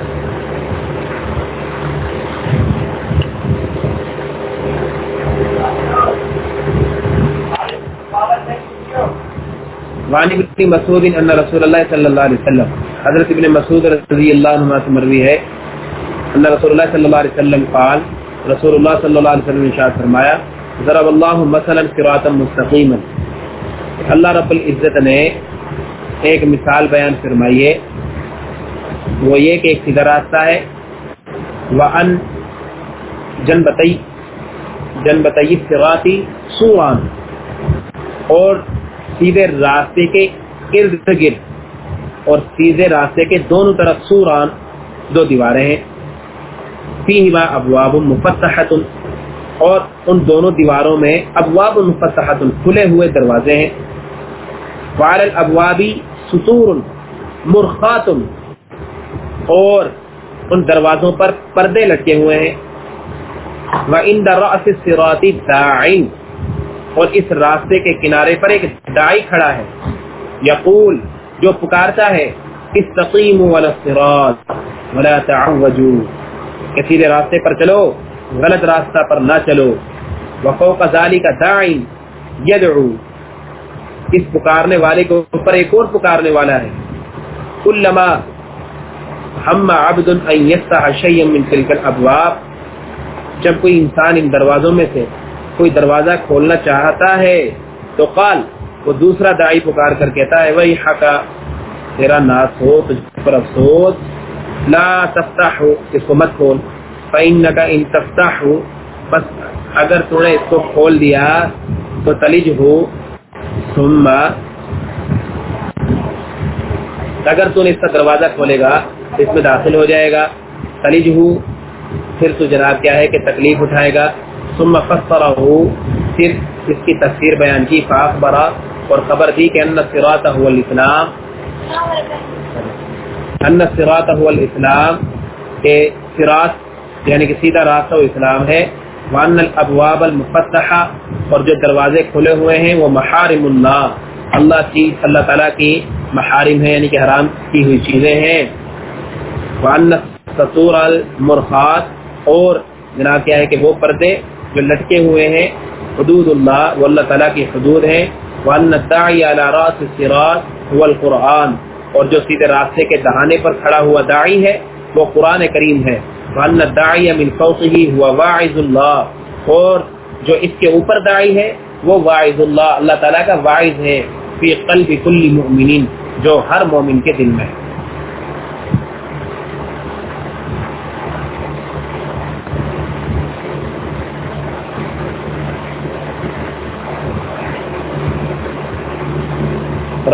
Speaker 1: وانی ابن مسعود ان رسول اللہ صلی اللہ علیہ وسلم، حضرت ابن مسعود رضی اللہ عنہ سے مروی ہے۔ ان رسول اللہ صلی اللہ علیہ وسلم قال رسول اللہ صلی اللہ علیہ وسلم نے ارشاد فرمایا، ضرب اللہ مثلا صراطا مستقیما. اللہ رب العزت نے ایک مثال بیان فرمائیے وہ یہ کہ ایک سیدھا راستہ ہے، وَأَن جن بتائی جن بتائی سراتی سوان اور سیدھے راستے کے ارد گرد، اور سیدھے راستے کے دونوں طرف سوران دو دیواریں ہیں فیہما ابواب مفتحت اور ان دونوں دیواروں میں ابواب مفتحت کھلے ہوئے دروازے ہیں۔ وعلى الابواب سطور مرخات اور ان دروازوں پر پردے لٹکے ہوئے ہیں۔ وعند راس الصراط اور اس راستے کے کنارے پر ایک دائی کھڑا ہے۔ یقول، جو پکارتا ہے، استقیموا علی الصراط، ولا تعوجوا۔ کہ سیدھے راستے پر چلو، غلط راستہ پر نہ چلو۔ وفوق ذالک داعٍ یدعو۔ اس پکارنے والے کے اوپر ایک اور پکارنے والا ہے۔ کلما ہم عبد ان یفتح شیئا من تلک الابواب۔ جب کوئی انسان ان دروازوں میں سے کوئی دروازہ کھولنا چاہتا ہے، تو قال، وہ دوسرا دائی پکار کر کہتا ہے وہی حقا تیرا ناس ہو، تجھ پر افسوس۔ لا تفتح اس کو مت کھول۔ فإنك ان تفتح بس اگر تو نے اس کو کھول دیا تو تلج ہو ثم، اگر تو نے اس کا دروازہ کھولے گا، اس میں داخل ہو جائے گا۔ تلج ہو پھر تو جناب کیا ہے کہ تکلیف اٹھائے گا۔ ثم فسرہ پھر اس کی تفسیر بیان کی۔ فاق برا اور خبر دی کہ ان الصراط هو الاسلام ان الصراط هو الاسلام، کہ صراط یعنی کہ سیدھا راستہ وہ اسلام ہے، وان الابواب المفتحہ، اور جو دروازے کھلے ہوئے ہیں، وہ محارم اللہ اللہ کی، اللہ تعالیٰ کی محارم ہے یعنی کہ حرام کی ہوئی چیزیں ہیں۔ وان سطور المرخات، اور جناب کیا ہے کہ وہ پردے جو لٹکے ہوئے ہیں، حدود اللہ، وہ اللہ تعالیٰ کی حدود ہیں۔ وان الداعی علی راس الصراط هو القرآن۔ اور جو سیدھے راستے کے دہانے پر کھڑا ہوا داعی ہے، وہ قرآن کریم ہے۔ من فوقه هو واعظ اللہ اور جو اس کے اوپر داعی ہے، وہ واعظ اللہ اللہ تعالیٰ کا واعظ ہے فی قلب کل مؤمنین جو ہر مومن کے دل میں ہے۔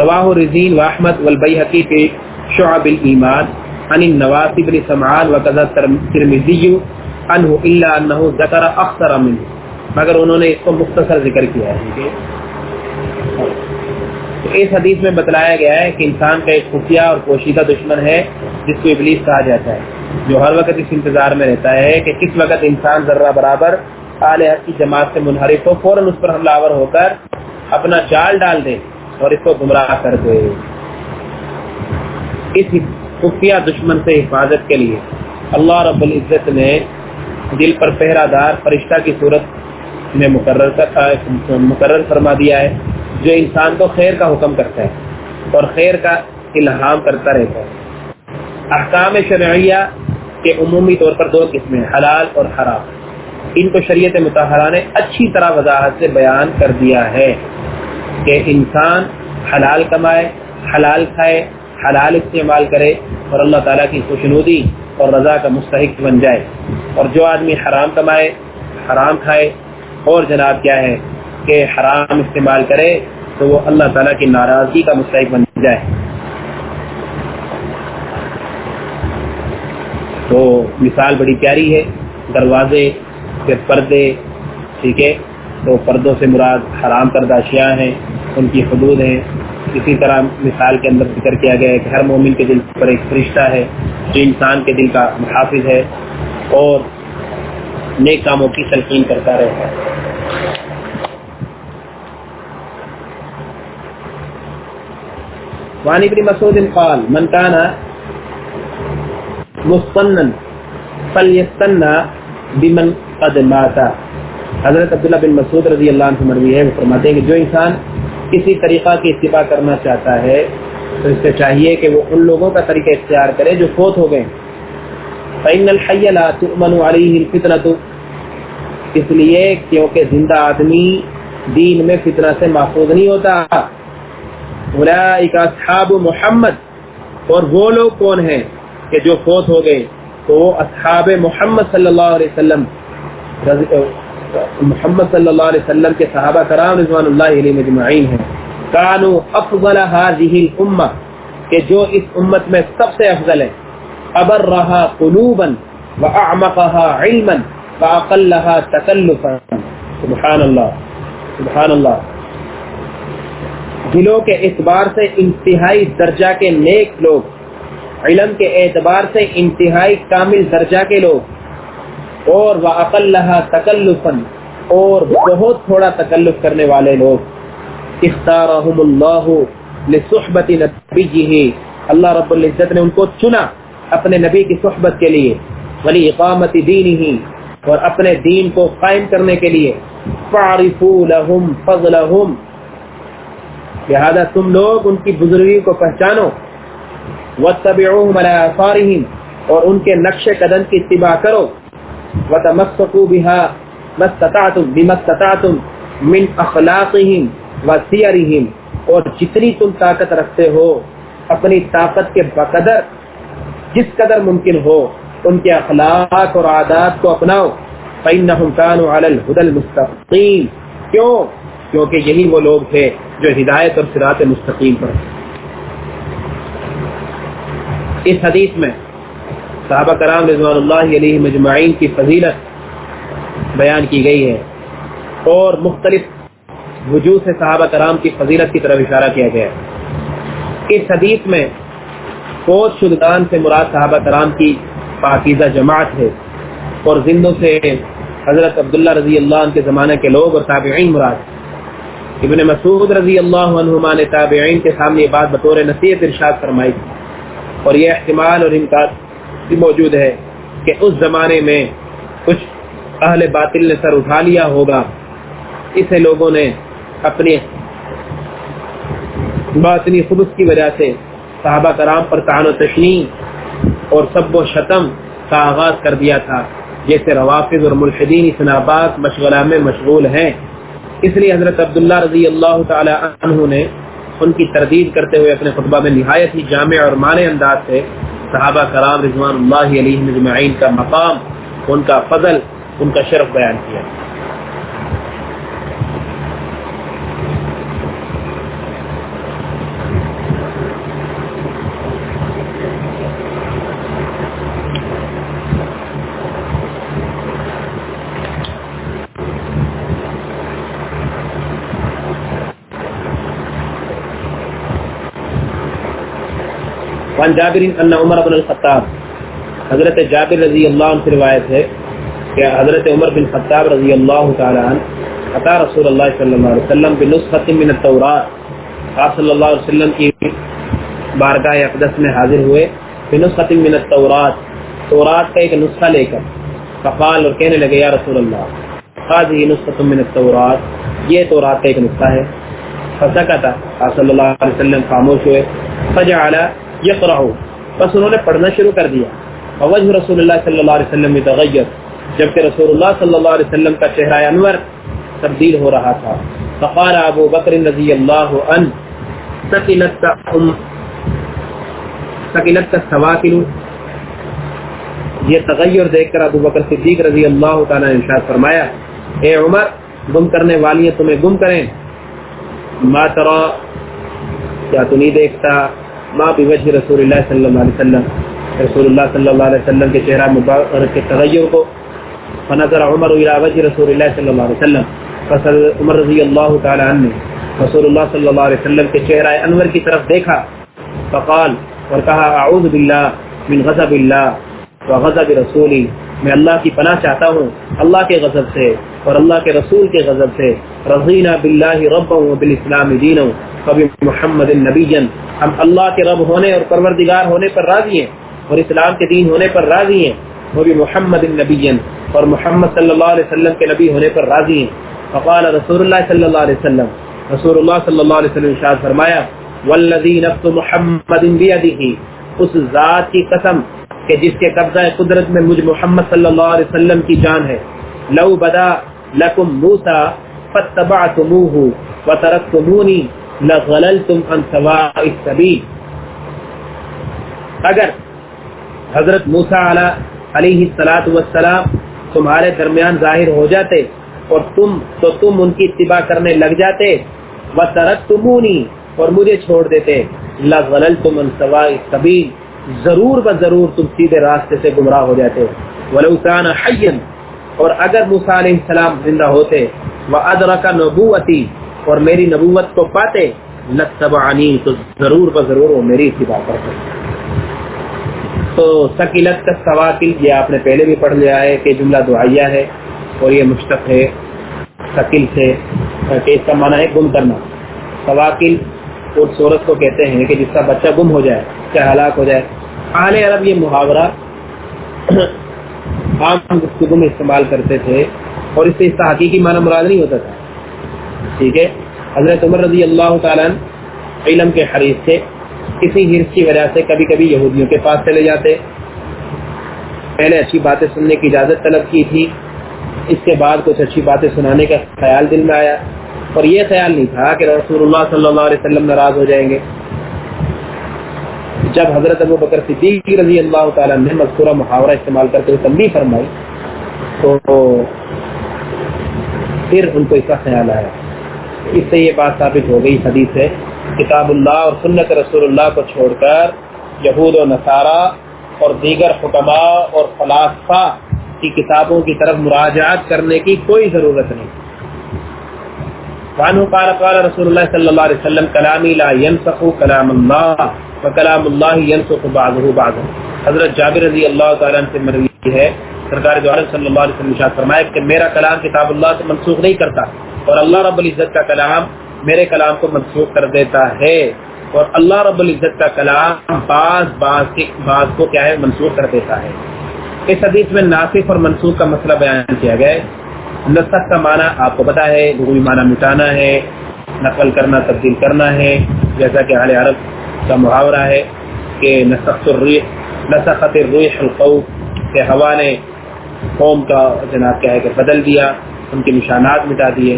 Speaker 1: رواہ رزین و احمد والبیحقی فی شعب الایمان عن النواسی بن سمعان وقضا ترمزی عنہ الا انہو ذکر اخصر منہ مگر انہوں نے اس کو مختصر ذکر کیا ہے۔ تو اس حدیث میں بتلایا گیا ہے کہ انسان کا ایک خفیہ اور پوشیدہ دشمن ہے جس کو ابلیس کہا جاتا ہے، جو ہر وقت اس انتظار میں رہتا ہے کہ کس وقت انسان ذرہ برابر اعلی حد کی جماعت سے منحرف ہو، فوراً اس پر حملہ آور ہو کر اپنا جال ڈال دے۔ اور اس کو گمراہ کر دے۔ اس خفیہ دشمن سے حفاظت کے لیے اللہ رب العزت نے دل پر پہرا دار فرشتہ کی صورت میں مقرر مقرر فرما دیا ہے، جو انسان کو خیر کا حکم کرتا ہے اور خیر کا الہام کرتا رہتا ہے۔ احکام شرعیہ کے عمومی طور پر دو قسمیں حلال اور حرام۔ ان کو شریعت متحرہ نے اچھی طرح وضاحت سے بیان کر دیا ہے۔ کہ انسان حلال کمائے، حلال کھائے، حلال استعمال کرے اور اللہ تعالیٰ کی خوشنودی اور رضا کا مستحق بن جائے۔ اور جو آدمی حرام کمائے، حرام کھائے، اور جناب کیا ہے کہ حرام استعمال کرے، تو وہ اللہ تعالیٰ کی ناراضگی کا مستحق بن جائے۔ تو مثال بڑی پیاری ہے، دروازے پھر پردے، ٹھیک ہے؟ تو پردوں سے مراد حرام کردہ اشیاء ہیں۔ ان کی حدود ہیں۔ اسی طرح مثال کے اندر ذکر کیا گیا ہے کہ ہر مومن کے دل پر ایک فرشتہ ہے جو انسان کے دل کا محافظ ہے اور نیک کاموں کی تلقین کرتا رہتا ہے۔ وعن ابن مسعود قال، من كان مصنن فليستنى بمن قد ماتا حضرت عبداللہ بن مسعود رضی اللہ عنہ مروی ہے، وہ فرماتے ہیں کہ جو انسان کسی طریقہ کی اتباع کرنا چاہتا ہے، تو اس سے چاہیے کہ وہ ان لوگوں کا طریقہ اختیار کرے جو فوت ہو گئے۔ فَإِنَّ الْحَيَّ لَا اس لیے کیونکہ زندہ آدمی دین میں فتنہ سے محفوظ نہیں ہوتا۔ اصحاب محمد۔ اور وہ لوگ کون ہیں کہ جو فوت ہو گئے؟ تو وہ اصحاب محمد صلی اللہ علیہ وسلم۔ محمد صلی اللہ علیہ وسلم کے صحابہ کرام رضوان اللہ علیہ مجمعین ہیں. کانو افضل هذه الامه کہ جو اس امت میں سب سے افضل ہے. ابر رہا قلوبا واعمقها علما واقلها تکلفا. سبحان اللہ سبحان اللہ دلوں کے اعتبار سے انتہائی درجہ کے نیک لوگ، علم کے اعتبار سے انتہائی کامل درجہ کے لوگ اور وہ واقلہ تکلفن اور بہت تھوڑا تکلف کرنے والے لوگ۔ اختارہم اللہ لصحبت نبیہ اللہ رب العزت نے ان کو چنا اپنے نبی کی صحبت کے لیے ولی اقامت دینہی اور اپنے دین کو قائم کرنے کے لیے۔ فعرفو لہم فضلہم لہذا تم لوگ ان کی بزرگی کو پہچانو۔ واتبعوهم على آثارهم اور ان کے نقش قدم کی اتباع کرو۔ وتمسكوا بها ما استطعتم، بما استطعتم من اخلاقهم وسيرهم۔ اور جتنی تم طاقت رکھتے ہو، اپنی طاقت کے بقدر، جس قدر ممکن ہو، ان کے اخلاق اور عادات کو اپناؤ۔ فإنهم كانوا على الهدى المستقيم۔ کیوں؟ کیونکہ یہی وہ لوگ تھے جو ہدایت اور صراط مستقیم پر اس حدیث میں صحابہ کرام رضوان اللہ علیہ مجمعین کی فضیلت بیان کی گئی ہے اور مختلف وجود سے صحابہ کرام کی فضیلت کی طرف اشارہ کیا گیا ہے۔ اس حدیث میں فوج شدگان سے مراد صحابہ کرام کی پاکیزہ جماعت ہے اور زندوں سے حضرت عبداللہ رضی اللہ عنہ کے زمانے کے لوگ اور تابعین مراد ابن مسعود رضی اللہ عنہما نے تابعین کے سامنے یہ بات بطور نصیحت ارشاد فرمائی اور یہ احتمال اور امکان بھی موجود ہے کہ اس زمانے میں کچھ اہل باطل نے سر اٹھا لیا ہوگا۔ اسے لوگوں نے اپنی باطنی خبص کی وجہ سے صحابہ کرام پر تعان و تشنی اور سب و شتم کا آغاز کر دیا تھا۔ جیسے روافظ اور ملحدین اس مشغلہ میں مشغول ہیں۔ اس لیے حضرت عبداللہ رضی اللہ تعالی عنہ نے ان کی تردید کرتے ہوئے اپنے خطبہ میں نہایت ہی جامع اور معنی انداز سے صحابہ کرام رضوان اللہ علیہ مجمعین کا مقام، ان کا فضل، ان کا شرف بیان کیا۔ وان جابر ان عمر بن الخطاب. حضرت جابر رضی اللہ عنہ سے روایت ہے کہ حضرت عمر بن خطاب رضی اللہ تعالی عنہ عطا رسول اللہ صلی اللہ علیہ وسلم بنسخت من التورات. آپ صلی اللہ علیہ وسلم کی بارگاہ اقدس میں حاضر ہوئے بنسخت من التورات. تورات کا ایک نسخہ لے کر فقال اور کہنے لگے، یا رسول اللہ هذه نسخة من التورات. یہ تورات کا ایک نسخہ ہے. فسکتا آپ صلی اللہ علیہ وسلم خاموش ہوئے. فجعل یقرأ بس انہوں نے پڑھنا شروع کر دیا۔ وجہ رسول اللہ صلی اللہ علیہ وسلم میں تغیر، جبکہ رسول اللہ صلی اللہ علیہ وسلم کا چہرہ انور تبدیل ہو رہا تھا۔ فقال ابو بکر رضی اللہ عنہ سکلت ام سکلت سواکل یہ تغیر دیکھ کر ابو بکر صدیق رضی اللہ تعالی نے ارشاد فرمایا، اے عمر، گم کرنے والی تمہیں گم کریں۔ ما ترى کیا تو نہیں دیکھتا؟ ما بوجہ رسول اللہ صلی اللہ علیہ وسلم، رسول اللہ صلی اللہ علیہ وسلم کے چہرہ مبارک کے تغیر کو۔ فنظر عمر الى وجه رسول اللہ صلی اللہ علیہ وسلم، فصل عمر رضی اللہ تعالی عنہ۔ رسول اللہ صلی اللہ علیہ وسلم کے چہرہ انور کی طرف دیکھا۔ فقال، اور کہا، اعوذ باللہ من غضب اللہ و غضب رسولی۔ میں اللہ کی پناہ چاہتا ہوں، اللہ کے غضب سے۔ اور اللہ کے رسول کے غضب سے رضینا باللہ رب و بالاسلام دین کبھی محمد النبی ہم اللہ کے رب ہونے اور پروردگار ہونے پر راضی ہیں اور اسلام کے دین ہونے پر راضی ہیں۔ وہ بھی محمد النبی اور محمد صلی اللہ علیہ وسلم کے نبی ہونے پر راضی ہیں۔ فقال رسول اللہ صلی اللہ علیہ وسلم۔ رسول اللہ صلی اللہ علیہ وسلم ارشاد فرمایا والذی نفس محمد بیدہ اس ذات کی قسم کہ جس کے قبضہ قدرت میں مجھ محمد صلی اللہ علیہ وسلم کی جان ہے۔ لو بدا لکم موسا فتبعتموه وترکتمونی لغللتم عن سواء السبیل۔ اگر حضرت موسیٰ علیہ السلام تمہارے درمیان ظاہر ہو جاتے اور تم تو تم ان کی اتباع کرنے لگ جاتے، وترکتمونی اور مجھے چھوڑ دیتے، لغللتم عن سواء السبیل۔ ضرور ب ضرور تم سیدھے راستے سے گمراہ ہو جاتے۔ ولو کان حیا اور اگر موسی علیہ السلام زندہ ہوتے وادرک نبوتی اور میری نبوت کو پاتے لتبعنی تو ضرور ب ضرور وہ میری اتباع کرتے تو سکیلت کا سواکل یہ آپ نے پہلے بھی پڑھ لیا ہے کہ جملہ دعائیہ ہے اور یہ مشتق ہے سکیل سے، کہ اس کا معنی ہے گم کرنا۔ سواکل اور صورت کو کہتے ہیں کہ جس کا بچہ گم ہو جائے، چاہے ہلاک ہو جائے۔ اہل عرب یہ محاورہ عام گفتگو میں استعمال کرتے تھے اور اس سے اس کا حقیقی معنی مراد نہیں ہوتا تھا۔ ٹھیک ہے؟ حضرت عمر رضی اللہ تعالیٰ علم کے حریف سے کسی ہرس کی وجہ سے کبھی کبھی یہودیوں کے پاس چلے جاتے۔ پہلے اچھی باتیں سننے کی اجازت طلب کی تھی۔ اس کے بعد کچھ اچھی باتیں سنانے کا خیال دل میں آیا۔ اور یہ خیال نہیں تھا کہ رسول اللہ صلی اللہ علیہ وسلم ناراض ہو جائیں گے۔ جب حضرت ابو بکر صدیق رضی اللہ تعالیٰ نے مذکورہ محاورہ استعمال کرتے ہوئے تنبیہ فرمائی، تو پھر ان کو اس کا خیال آیا۔ اس سے یہ بات ثابت ہو گئی، حدیث ہے، کتاب اللہ اور سنت رسول اللہ کو چھوڑ کر یہود و نصارہ اور دیگر حکمہ اور فلاسفہ کی کتابوں کی طرف مراجعات کرنے کی کوئی ضرورت نہیں۔ وعنہ قال قال رسول اللہ صلی اللہ علیہ وسلم، کلامی لا ينسخ کلام اللہ وکلام اللہ ینسخ بعضه بعضا حضرت جابر رضی اللہ تعالیٰ سے مروی ہے، سرکار جو عالم صلی اللہ علیہ وسلم شاہ فرمائے کہ میرا کلام کتاب اللہ سے منسوخ نہیں کرتا، اور اللہ رب العزت کا کلام میرے کلام کو منسوخ کر دیتا ہے، اور اللہ رب العزت کا کلام بعض بعض کے بعض کو کیا ہے، منسوخ کر دیتا ہے۔ اس حدیث میں ناصف اور منسوخ کا مسئلہ بیان کیا گیا ہے۔ نسخ کا معنی آپ کو پتا ہے لغوی معنی مٹانا ہے، نقل کرنا، تبدیل کرنا ہے۔ جیسا کہ اہل عرب کا محاورہ ہے کہ نسخت الریح نسخت الریح القوف کہ ہوا نے قوم کا جناب کیا ہے کہ بدل دیا، ان کے نشانات مٹا دیے۔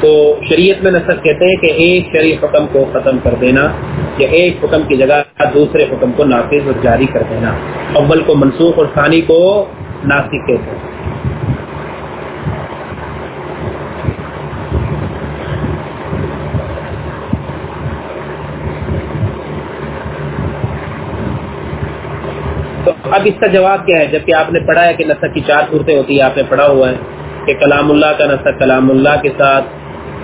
Speaker 1: تو شریعت میں نسخ کہتے ہیں کہ ایک شریع حکم کو ختم کر دینا یا ایک حکم کی جگہ دوسرے حکم کو نافذ اور جاری کر دینا۔ اول کو منسوخ اور ثانی کو ناسک کہتے ہیں۔ اب اس کا جواب کیا ہے؟ جبکہ آپ نے پڑھا ہے کہ نسخ کی چار صورتیں ہوتی ہیں، آپ نے پڑھا ہوا ہے کہ کلام اللہ کا نسخ کلام اللہ کے ساتھ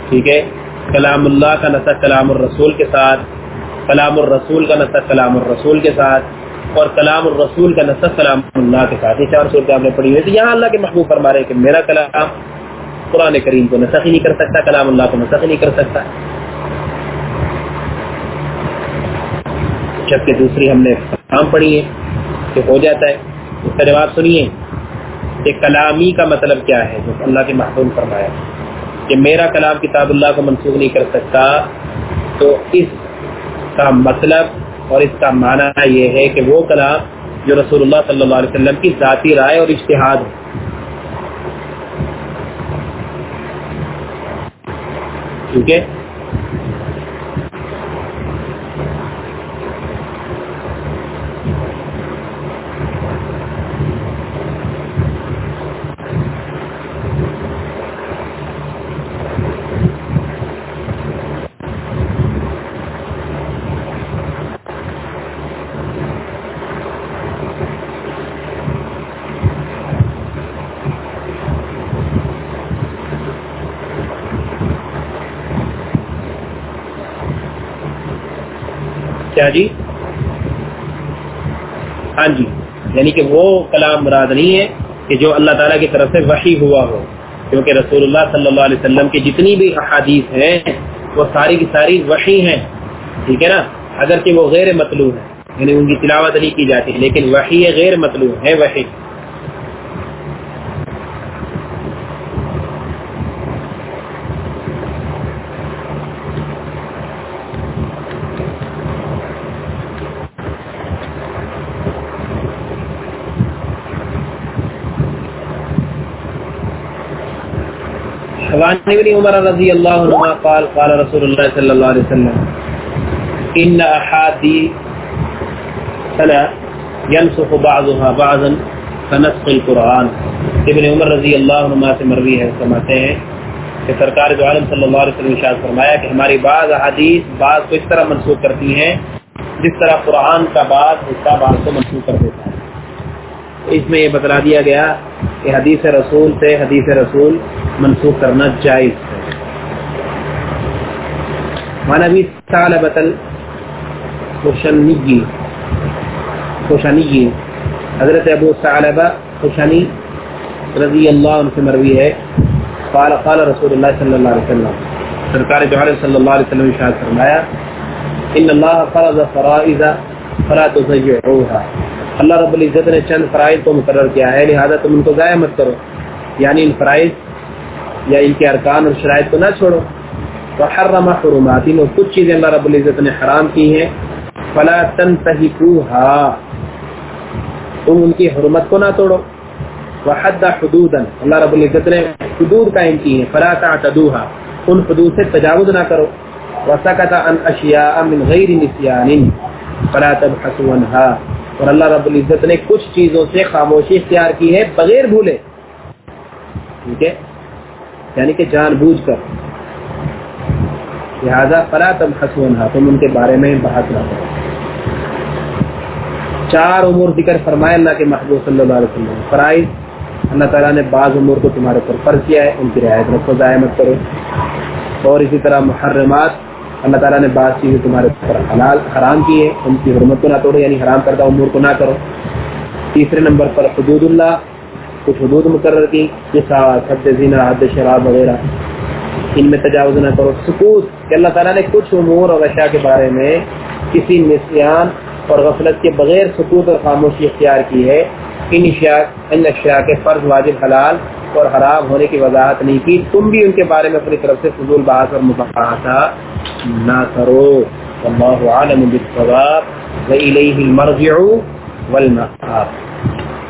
Speaker 1: ٹھیک ہے؟ کلام اللہ کا نسخ کلام الرسول کے ساتھ، کلام الرسول کا نسخ کلام الرسول کے ساتھ، اور کلام الرسول کا نسخ کلام اللہ کے ساتھ۔ یہ چار صورتیں آپ نے پڑھی ہوئی تھی یہاں اللہ کے محبوب فرما رہے کہ میرا کلام قرآن کریم کو نسخ ہی نہیں کر سکتا، کلام اللہ کو نسخ ہی نہیں کر سکتا۔ جبکہ دوسری ہم نے کام پڑھی ہے کہ ہو جاتا ہے۔ اس کا جواب سنیے کہ کلامی کا مطلب کیا ہے؟ جو اللہ کے محبوب فرمایا۔ کہ میرا کلام کتاب اللہ کو منسوخ نہیں کر سکتا، تو اس کا مطلب اور اس کا معنی یہ ہے کہ وہ کلام جو رسول اللہ صلی اللہ علیہ وسلم کی ذاتی رائے اور اشتہاد ہے۔ ٹھیک ہے؟ کیا جی۔ ہاں جی۔ یعنی کہ وہ کلام مراد نہیں ہے کہ جو اللہ تعالیٰ کی طرف سے وحی ہوا ہو۔ کیونکہ رسول اللہ صلی اللہ علیہ وسلم کی جتنی بھی احادیث ہیں، وہ ساری کی ساری وحی ہیں۔ ٹھیک ہے نا؟ اگرچہ وہ غیر مطلوب ہے یعنی ان کی تلاوت نہیں کی جاتی، لیکن وحی غیر مطلوب ہے وحی۔ وعن ابن عمر رضی اللہ عنہ قال قال رسول اللہ صلی اللہ علیہ وسلم، ان احادی سنا ينسخ بعضها بعضا فنسخ القرآن. ابن عمر رضی اللہ عنہ سے مروی ہے سماتے ہیں کہ سرکار جو عالم صلی اللہ علیہ وسلم اشارت فرمایا کہ ہماری بعض احادیث بعض کو اس طرح منسوخ کرتی ہیں، جس طرح قرآن کا بعض حصہ بعض کو منسوخ کر دیتا ہے۔ اس میں یہ بتلا دیا گیا کہ حدیث رسول سے حدیث رسول منسوخ کرنا جائز ہے۔ مانوی طالبت خوشنگی خوشنگی حضرت ابو صالبہ خوشنی رضی اللہ عنہ سے مروی ہے۔ قال قال رسول اللہ صلی اللہ علیہ وسلم۔ سرکار جوہر صلی اللہ علیہ وسلم اشارت فرمایا، ان اللہ فرض فرائض فلا تضيعوها اللہ رب العزت نے چند فرائض کو مقرر کیا ہے۔ لہذا تم ان کو ضائع مت کرو۔ یعنی ان فرائض یا ان کے ارکان اور شرائط کو نہ چھوڑو۔ تو حرم حرمات، ان کچھ چیزیں اللہ رب العزت نے حرام کی ہیں۔ فلا تنتهكوها تم ان کی حرمت کو نہ توڑو۔ وحد حدودا، اللہ رب العزت نے حدود قائم کی ہیں۔ فلا تعتدوها ان حدود سے تجاوز نہ کرو۔ وسکت عن اشیاء من غیر نسیان، فلا تبحثوا عنها اور اللہ رب العزت نے کچھ چیزوں سے خاموشی اختیار کی ہے بغیر بھولے۔ ٹھیک ہے؟ یعنی کہ جان بوجھ کر۔ لہٰذا فلا تم حسون تم ان کے بارے میں بحث نہ کرو۔ چار امور ذکر فرمائے اللہ کے محبوب صلی اللہ علیہ وسلم۔ فرائض، اللہ تعالیٰ نے بعض امور کو تمہارے اوپر فرض کیا ہے، ان کی رعایت رکھو، ضائع مت کرو۔ اور اسی طرح محرمات اللہ تعالیٰ نے بعض چیزیں تمہارے اوپر حلال، حرام کی ہے ان کی حرمت کو نہ توڑو یعنی حرام کردہ امور کو نہ کرو۔ تیسرے نمبر پر حدود اللہ، کچھ حدود مقرر کی، جیسا حد زینا حد شراب وغیرہ۔ ان میں تجاوز نہ کرو۔ سکوت، کہ اللہ تعالیٰ نے کچھ امور اور اشیاء کے بارے میں کسی نسیان اور غفلت کے بغیر سکوت اور خاموشی اختیار کی ہے۔ ان اشیاء ان اشیاء کے فرض واجب حلال اور حرام ہونے کی وضاحت نہیں کی۔ تم بھی ان کے بارے میں اپنی طرف سے فضول بحث اور مباحثہ نہ کرو۔ اللہ عالم بالثواب و الیہ المرجع والمآب۔